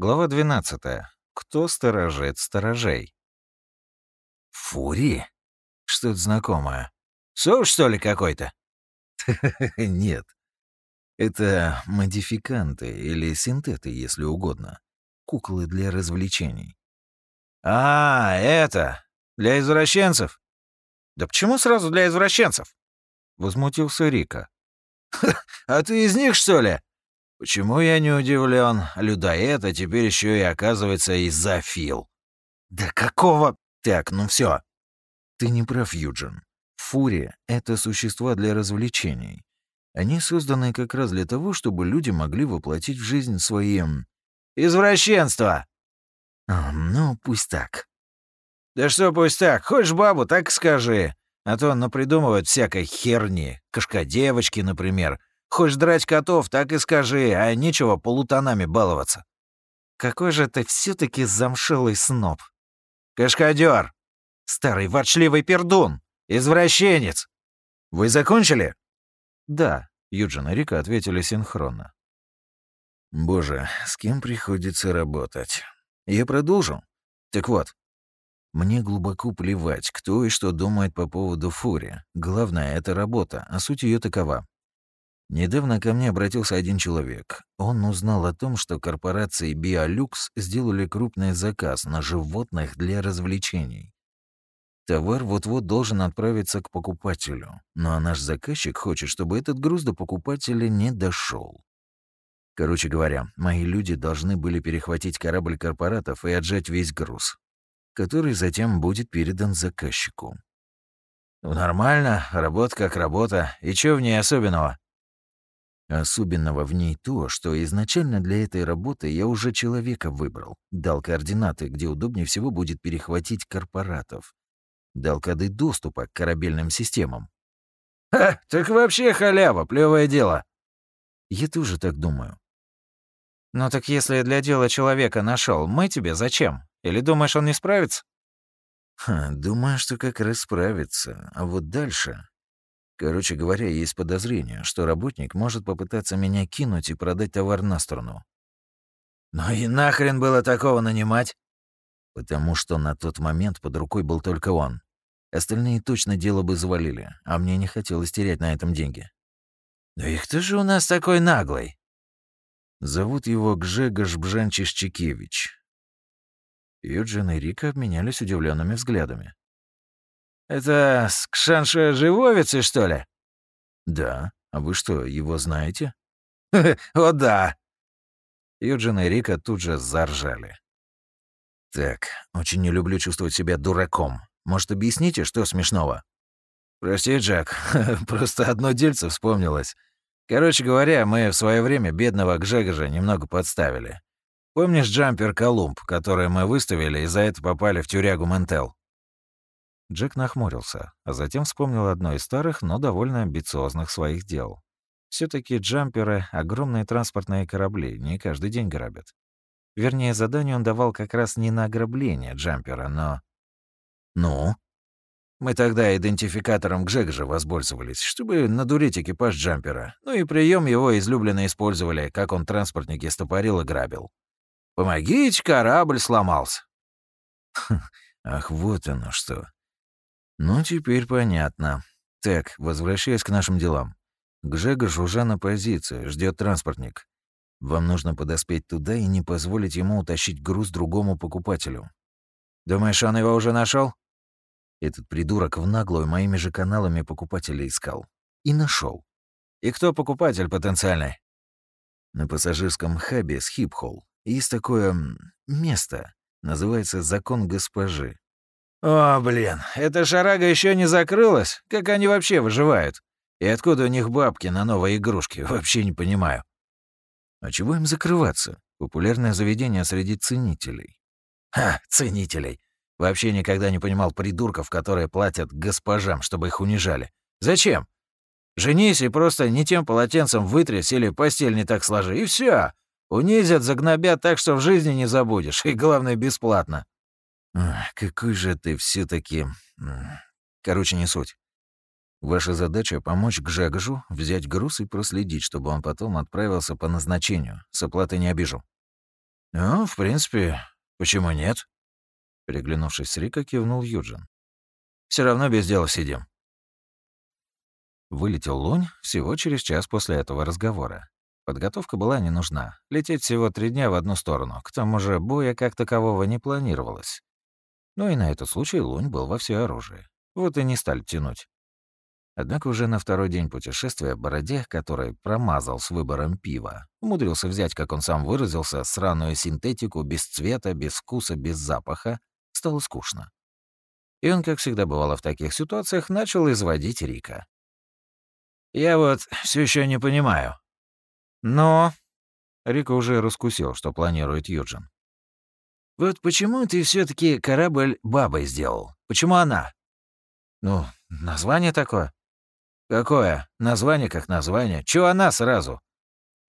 Глава 12. Кто сторожит сторожей? Фури? Что-то знакомое. Соус, что ли, какой-то? Нет. Это модификанты или синтеты, если угодно. Куклы для развлечений. А, это для извращенцев. Да почему сразу для извращенцев? Возмутился Рика. А ты из них, что ли? Почему я не удивлен? Людоед, а теперь еще и оказывается изофил. Да какого? Так, ну все. Ты не прав, Юджин. Фури — это существа для развлечений. Они созданы как раз для того, чтобы люди могли воплотить в жизнь свои... Извращенство! А, ну, пусть так. Да что пусть так? Хочешь бабу, так скажи. А то он напридумывает всякой херни. Кошка-девочки, например. Хочешь драть котов, так и скажи, а нечего полутонами баловаться. Какой же ты все таки замшелый сноб. Кашкадер, старый ворчливый пердун, извращенец. Вы закончили? Да, Юджин и Рика ответили синхронно. Боже, с кем приходится работать? Я продолжу? Так вот, мне глубоко плевать, кто и что думает по поводу Фури. Главное — это работа, а суть ее такова. Недавно ко мне обратился один человек. Он узнал о том, что корпорации Биолюкс сделали крупный заказ на животных для развлечений. Товар вот-вот должен отправиться к покупателю, а наш заказчик хочет, чтобы этот груз до покупателя не дошел. Короче говоря, мои люди должны были перехватить корабль корпоратов и отжать весь груз, который затем будет передан заказчику. Нормально, работа как работа. И что в ней особенного? Особенного в ней то, что изначально для этой работы я уже человека выбрал, дал координаты, где удобнее всего будет перехватить корпоратов, дал коды доступа к корабельным системам. «Ха, так вообще халява, плевое дело!» Я тоже так думаю. «Ну так если для дела человека нашел, мы тебе зачем? Или думаешь, он не справится?» Ха, думаю, что как раз справится. А вот дальше... Короче говоря, есть подозрение, что работник может попытаться меня кинуть и продать товар на сторону. Ну и нахрен было такого нанимать? Потому что на тот момент под рукой был только он. Остальные точно дело бы завалили, а мне не хотелось терять на этом деньги. «Ну и кто же у нас такой наглый?» Зовут его Гжегош Бжанчишчикевич. Юджин и Рика обменялись удивленными взглядами. «Это с Кшанша Живовицы, что ли?» «Да. А вы что, его знаете?» «О, да!» Юджин и Рика тут же заржали. «Так, очень не люблю чувствовать себя дураком. Может, объясните, что смешного?» «Прости, Джек, просто одно дельце вспомнилось. Короче говоря, мы в свое время бедного Гжегожа немного подставили. Помнишь джампер Колумб, который мы выставили и за это попали в тюрягу Ментел?» Джек нахмурился, а затем вспомнил одно из старых, но довольно амбициозных своих дел. все таки джамперы — огромные транспортные корабли, не каждый день грабят. Вернее, задание он давал как раз не на ограбление джампера, но... «Ну?» Мы тогда идентификатором Гжегжа воспользовались, чтобы надурить экипаж джампера. Ну и прием его излюбленно использовали, как он транспортники стопорил и грабил. «Помогите, корабль сломался». «Ах, вот оно что. Ну, теперь понятно. Так, возвращаясь к нашим делам. Гжегош уже на позиции, ждет транспортник. Вам нужно подоспеть туда и не позволить ему утащить груз другому покупателю. Думаешь, он его уже нашел? Этот придурок в наглую моими же каналами покупателя искал. И нашел. И кто покупатель потенциальный? На пассажирском хабе с Хипхолл есть такое место. Называется «Закон госпожи». О, блин, эта шарага еще не закрылась? Как они вообще выживают? И откуда у них бабки на новые игрушки? Вообще не понимаю. А чего им закрываться? Популярное заведение среди ценителей. Ха, ценителей. Вообще никогда не понимал придурков, которые платят госпожам, чтобы их унижали. Зачем? Женись и просто не тем полотенцем вытрясь или постель не так сложи, и все. Унизят, загнобят так, что в жизни не забудешь, и главное, бесплатно. Какой же ты все таки Короче, не суть. Ваша задача — помочь Гжегожу взять груз и проследить, чтобы он потом отправился по назначению. С оплатой не обижу. «Ну, в принципе, почему нет?» Переглянувшись с Рика, кивнул Юджин. Все равно без дела сидим». Вылетел Лунь всего через час после этого разговора. Подготовка была не нужна. Лететь всего три дня в одну сторону. К тому же боя как такового не планировалось. Ну и на этот случай Лунь был во всеоружии. Вот и не стали тянуть. Однако уже на второй день путешествия Бороде, который промазал с выбором пива, умудрился взять, как он сам выразился, сраную синтетику без цвета, без вкуса, без запаха, стало скучно. И он, как всегда бывало в таких ситуациях, начал изводить Рика. «Я вот все еще не понимаю». «Но...» Рика уже раскусил, что планирует Юджин. «Вот почему ты все таки корабль бабой сделал? Почему она?» «Ну, название такое». «Какое? Название как название. Чего она сразу?»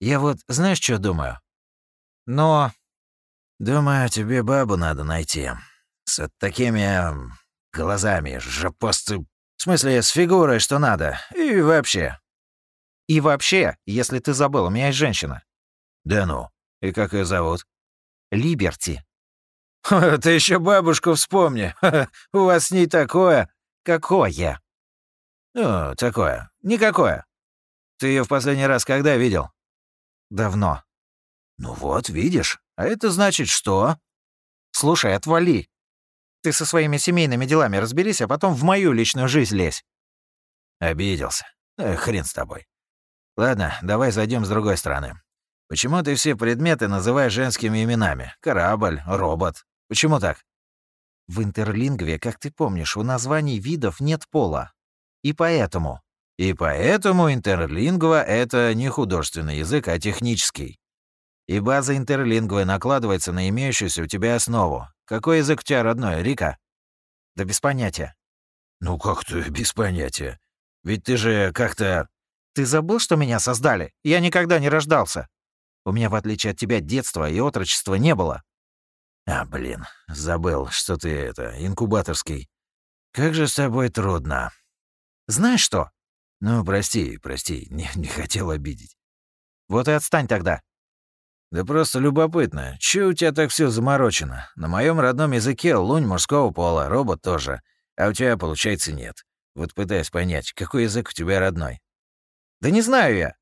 «Я вот знаешь, что думаю?» «Но...» «Думаю, тебе бабу надо найти. С такими Глазами, жопосты... В смысле, с фигурой, что надо. И вообще. И вообще, если ты забыл, у меня есть женщина. Да ну. И как ее зовут? Либерти. Ты еще бабушку вспомни. У вас с ней такое. Какое? Ну, такое. Никакое. Ты ее в последний раз когда видел? Давно. Ну вот, видишь. А это значит что? Слушай, отвали. Ты со своими семейными делами разберись, а потом в мою личную жизнь лезь». Обиделся. Э, хрен с тобой. Ладно, давай зайдем с другой стороны. Почему ты все предметы называешь женскими именами? Корабль, робот. Почему так? В интерлингве, как ты помнишь, у названий видов нет пола. И поэтому... И поэтому интерлингва — это не художественный язык, а технический. И база интерлингвы накладывается на имеющуюся у тебя основу. Какой язык у тебя родной, Рика? Да без понятия. Ну как ты без понятия? Ведь ты же как-то... Ты забыл, что меня создали? Я никогда не рождался. У меня, в отличие от тебя, детства и отрочества не было. А, блин, забыл, что ты это, инкубаторский. Как же с тобой трудно. Знаешь что? Ну, прости, прости, не, не хотел обидеть. Вот и отстань тогда. «Да просто любопытно. Чё у тебя так все заморочено? На моем родном языке лунь мужского пола, робот тоже. А у тебя, получается, нет. Вот пытаюсь понять, какой язык у тебя родной?» «Да не знаю я».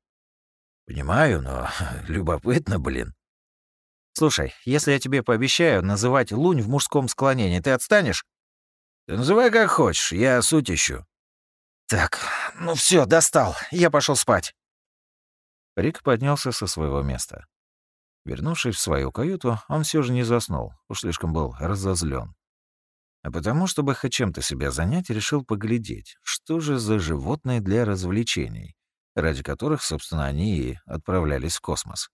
«Понимаю, но любопытно, блин». «Слушай, если я тебе пообещаю называть лунь в мужском склонении, ты отстанешь?» «Ты называй как хочешь, я суть ищу». «Так, ну все, достал. Я пошел спать». Рик поднялся со своего места. Вернувшись в свою каюту, он все же не заснул, уж слишком был разозлен. А потому, чтобы хоть чем-то себя занять, решил поглядеть, что же за животные для развлечений, ради которых, собственно, они и отправлялись в космос.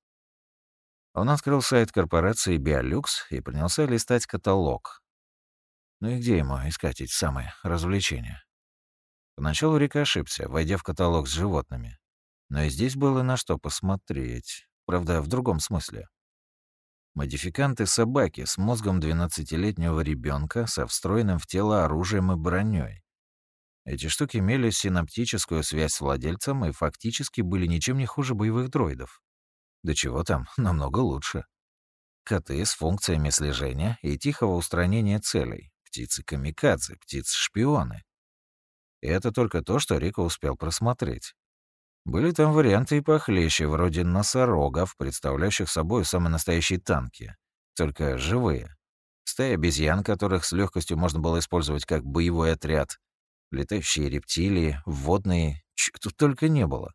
Он открыл сайт корпорации Биолюкс и принялся листать каталог. Ну и где ему искать эти самые развлечения? Поначалу Рика ошибся, войдя в каталог с животными. Но и здесь было на что посмотреть. Правда, в другом смысле. Модификанты собаки с мозгом 12-летнего ребенка со встроенным в тело оружием и броней. Эти штуки имели синаптическую связь с владельцем и фактически были ничем не хуже боевых дроидов. Да чего там, намного лучше. Коты с функциями слежения и тихого устранения целей. Птицы-камикадзе, птицы-шпионы. И это только то, что Рика успел просмотреть. Были там варианты и похлеще, вроде носорогов, представляющих собой самые настоящие танки, только живые. Стая обезьян, которых с легкостью можно было использовать как боевой отряд. Летающие рептилии, водные, чего тут только не было.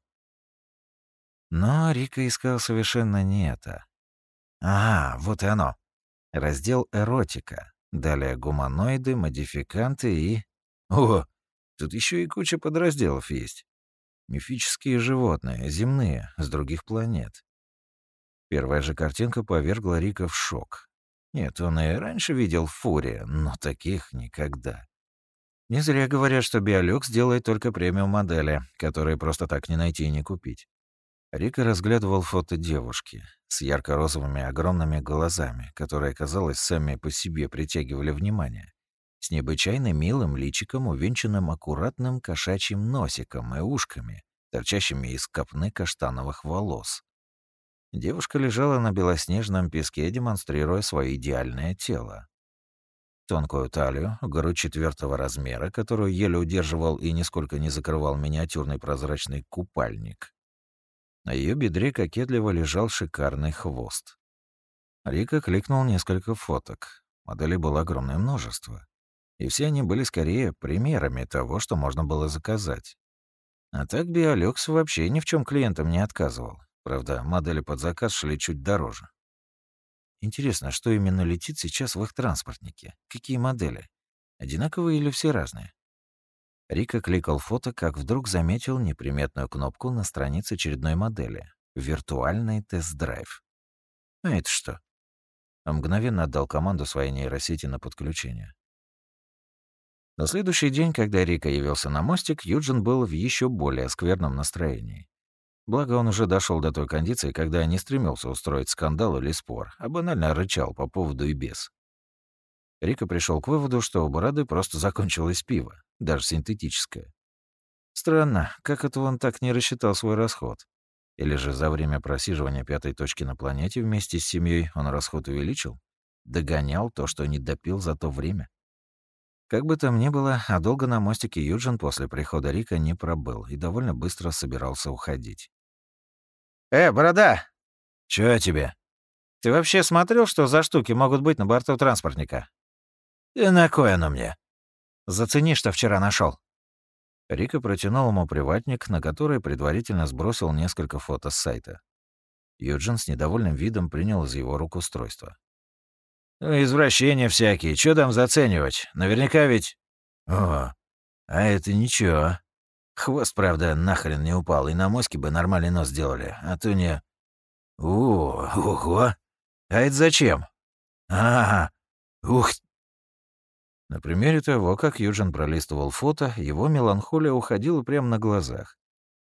Но Рика искал совершенно не это. А, вот и оно. Раздел «Эротика». Далее гуманоиды, модификанты и... О, тут еще и куча подразделов есть. Мифические животные, земные, с других планет. Первая же картинка повергла Рика в шок. Нет, он и раньше видел фури, но таких никогда. Не зря говорят, что Биолюкс делает только премиум-модели, которые просто так не найти и не купить. Рика разглядывал фото девушки с ярко-розовыми огромными глазами, которые, казалось, сами по себе притягивали внимание с необычайно милым личиком, увенчанным аккуратным кошачьим носиком и ушками, торчащими из копны каштановых волос. Девушка лежала на белоснежном песке, демонстрируя свое идеальное тело. Тонкую талию, грудь четвертого размера, которую еле удерживал и нисколько не закрывал миниатюрный прозрачный купальник. На ее бедре кокетливо лежал шикарный хвост. Рика кликнул несколько фоток. Моделей было огромное множество. И все они были скорее примерами того, что можно было заказать. А так Биолюкс вообще ни в чем клиентам не отказывал. Правда, модели под заказ шли чуть дороже. Интересно, что именно летит сейчас в их транспортнике? Какие модели? Одинаковые или все разные? Рика кликал фото, как вдруг заметил неприметную кнопку на странице очередной модели — «Виртуальный тест-драйв». А это что? Он мгновенно отдал команду своей нейросети на подключение. На следующий день, когда Рика явился на мостик, Юджин был в еще более скверном настроении. Благо, он уже дошел до той кондиции, когда не стремился устроить скандал или спор, а банально рычал по поводу и без. Рика пришел к выводу, что у Барады просто закончилось пиво, даже синтетическое. Странно, как это он так не рассчитал свой расход? Или же за время просиживания пятой точки на планете вместе с семьей он расход увеличил? Догонял то, что не допил за то время? Как бы там ни было, а долго на мостике Юджин после прихода Рика не пробыл и довольно быстро собирался уходить. «Э, борода!» «Чё тебе?» «Ты вообще смотрел, что за штуки могут быть на борту транспортника?» «И на кое оно мне?» «Зацени, что вчера нашел. Рика протянул ему приватник, на который предварительно сбросил несколько фото с сайта. Юджин с недовольным видом принял из его рук устройство. «Ну, извращения всякие, что там заценивать? Наверняка ведь...» «О, а это ничего. Хвост, правда, нахрен не упал, и на мозге бы нормальный нос сделали, а то не... О, ого! А это зачем? Ага, ух... На примере того, как Юджин пролистывал фото, его меланхолия уходила прямо на глазах.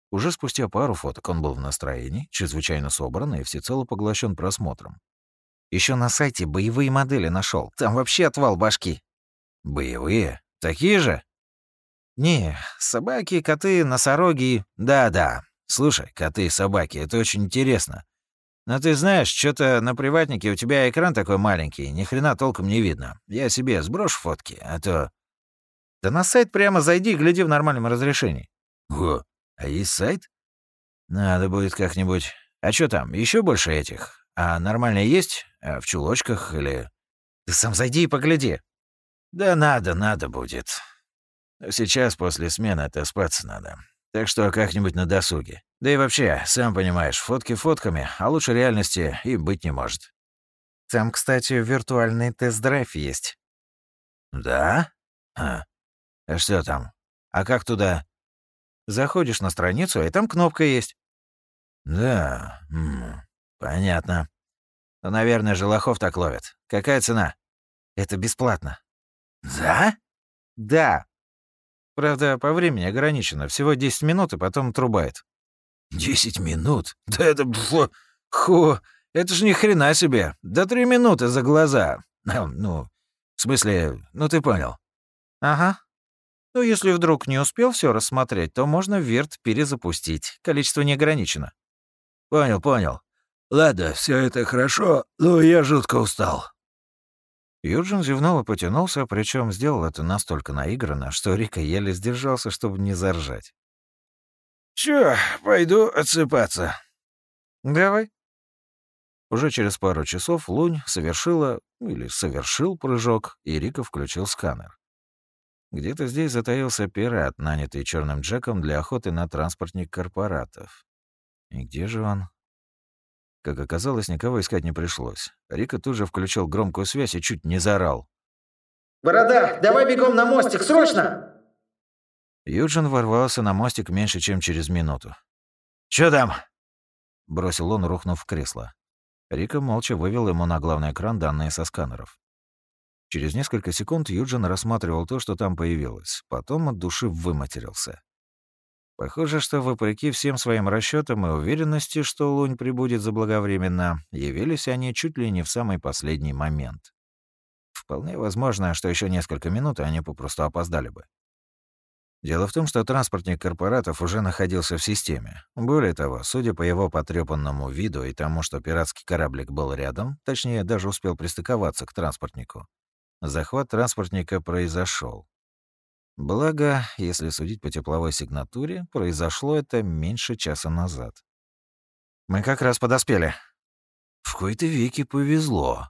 Уже спустя пару фоток он был в настроении, чрезвычайно собран и всецело поглощен просмотром. Еще на сайте боевые модели нашел. Там вообще отвал башки. Боевые? Такие же? Не, собаки, коты, носороги. Да-да. Слушай, коты и собаки, это очень интересно. Но ты знаешь, что-то на приватнике у тебя экран такой маленький, ни хрена толком не видно. Я себе сброшу фотки, а то... Да на сайт прямо зайди, гляди в нормальном разрешении. О, а есть сайт? Надо будет как-нибудь. А что там, еще больше этих? А нормальные есть? А в чулочках или... Ты сам зайди и погляди. Да надо, надо будет. Сейчас после смены отоспаться надо. Так что как-нибудь на досуге. Да и вообще, сам понимаешь, фотки фотками, а лучше реальности и быть не может. Там, кстати, виртуальный тест-драйв есть. Да? А. а что там? А как туда? Заходишь на страницу, и там кнопка есть. Да, м -м, понятно. Ну, наверное, Желахов так ловит. Какая цена? Это бесплатно. Да? Да. Правда, по времени ограничено. Всего 10 минут, и потом трубает. 10 минут? Да это... Ху, это же ни хрена себе. До три минуты за глаза. Ну, в смысле, ну ты понял. Ага. Ну, если вдруг не успел все рассмотреть, то можно Вирт перезапустить. Количество не ограничено. Понял, понял. Ладно, все это хорошо, но я жутко устал. Юджин зевнул и потянулся, причем сделал это настолько наигранно, что Рика еле сдержался, чтобы не заржать. «Чё, пойду отсыпаться». «Давай». Уже через пару часов Лунь совершила, или совершил прыжок, и Рика включил сканер. Где-то здесь затаился пират, нанятый черным Джеком для охоты на транспортник корпоратов. И где же он? Как оказалось, никого искать не пришлось. Рика тут же включил громкую связь и чуть не заорал. «Борода, давай бегом на мостик, срочно!» Юджин ворвался на мостик меньше, чем через минуту. «Чё там?» — бросил он, рухнув в кресло. Рика молча вывел ему на главный экран данные со сканеров. Через несколько секунд Юджин рассматривал то, что там появилось, потом от души выматерился. Похоже, что вопреки всем своим расчетам и уверенности, что Лунь прибудет заблаговременно, явились они чуть ли не в самый последний момент. Вполне возможно, что еще несколько минут, и они попросту опоздали бы. Дело в том, что транспортник корпоратов уже находился в системе. Более того, судя по его потрепанному виду и тому, что пиратский кораблик был рядом, точнее, даже успел пристыковаться к транспортнику, захват транспортника произошел. Благо, если судить по тепловой сигнатуре, произошло это меньше часа назад. «Мы как раз подоспели». «В какой-то веке повезло».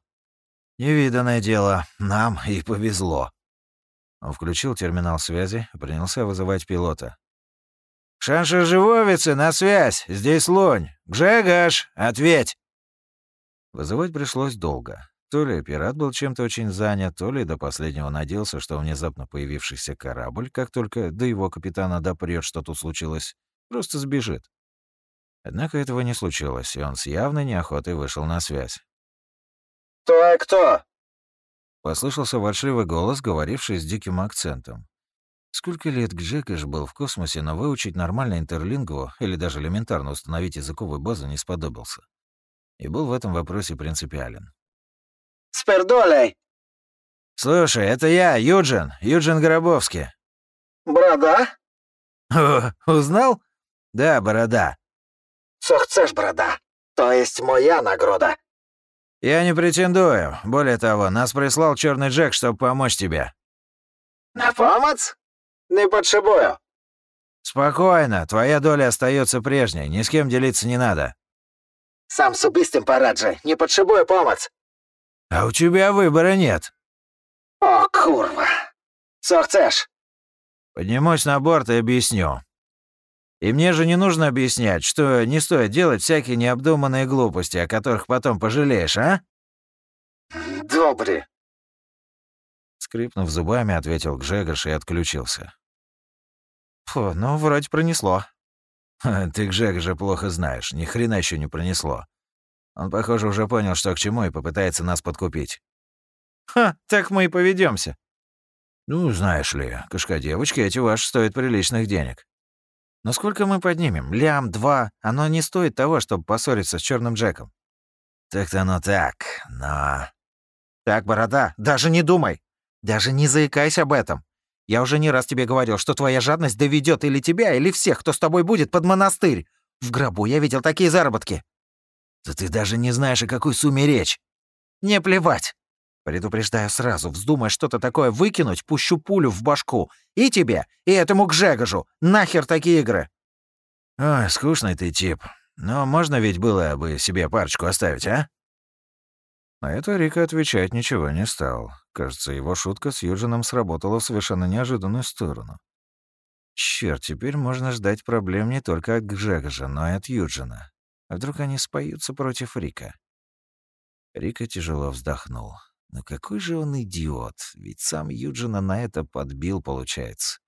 «Невиданное дело. Нам и повезло». Он включил терминал связи и принялся вызывать пилота. «Шанши-живовицы, на связь! Здесь Лонь! Гжегаш, ответь!» Вызывать пришлось долго. То ли пират был чем-то очень занят, то ли до последнего надеялся, что внезапно появившийся корабль, как только до его капитана допрет, что тут случилось, просто сбежит. Однако этого не случилось, и он с явной неохотой вышел на связь. «Кто, кто?» Послышался ворчливый голос, говоривший с диким акцентом. Сколько лет Гжекаш был в космосе, но выучить нормально интерлингву или даже элементарно установить языковую базу не сподобился. И был в этом вопросе принципиален. «С пердолей!» «Слушай, это я, Юджин, Юджин Горобовский». «Борода?» О, узнал? Да, борода. «Що chcesz, борода? То есть моя награда?» «Я не претендую. Более того, нас прислал Черный Джек, чтобы помочь тебе». «На помощь? Не потребую». «Спокойно. Твоя доля остается прежней. Ни с кем делиться не надо». «Сам с убийством пораджи. Не потребую помощь». «А у тебя выбора нет». «О, курва. Що chcesz?» «Поднимусь на борт и объясню. И мне же не нужно объяснять, что не стоит делать всякие необдуманные глупости, о которых потом пожалеешь, а? «Добре». Скрипнув зубами, ответил Гжегош и отключился. Фу, ну, вроде пронесло. Ты Гжегоша плохо знаешь, ни хрена еще не пронесло. Он, похоже, уже понял, что к чему, и попытается нас подкупить. Ха, так мы и поведемся. Ну, знаешь ли, кошка девочки эти ваши стоят приличных денег. Но сколько мы поднимем? Лям, два. Оно не стоит того, чтобы поссориться с черным Джеком. Так-то оно так, но... Так, борода, даже не думай. Даже не заикайся об этом. Я уже не раз тебе говорил, что твоя жадность доведет или тебя, или всех, кто с тобой будет, под монастырь. В гробу я видел такие заработки. Да ты даже не знаешь, о какой сумме речь. Не плевать. Предупреждаю сразу, вздумай что-то такое выкинуть, пущу пулю в башку. И тебе, и этому Гжегожу. Нахер такие игры? Ой, скучный ты тип. Но можно ведь было бы себе парочку оставить, а? На это Рика отвечать ничего не стал. Кажется, его шутка с Юджином сработала в совершенно неожиданную сторону. Черт, теперь можно ждать проблем не только от Гжегожа, но и от Юджина. А вдруг они споются против Рика? Рика тяжело вздохнул. Но какой же он идиот, ведь сам Юджина на это подбил, получается.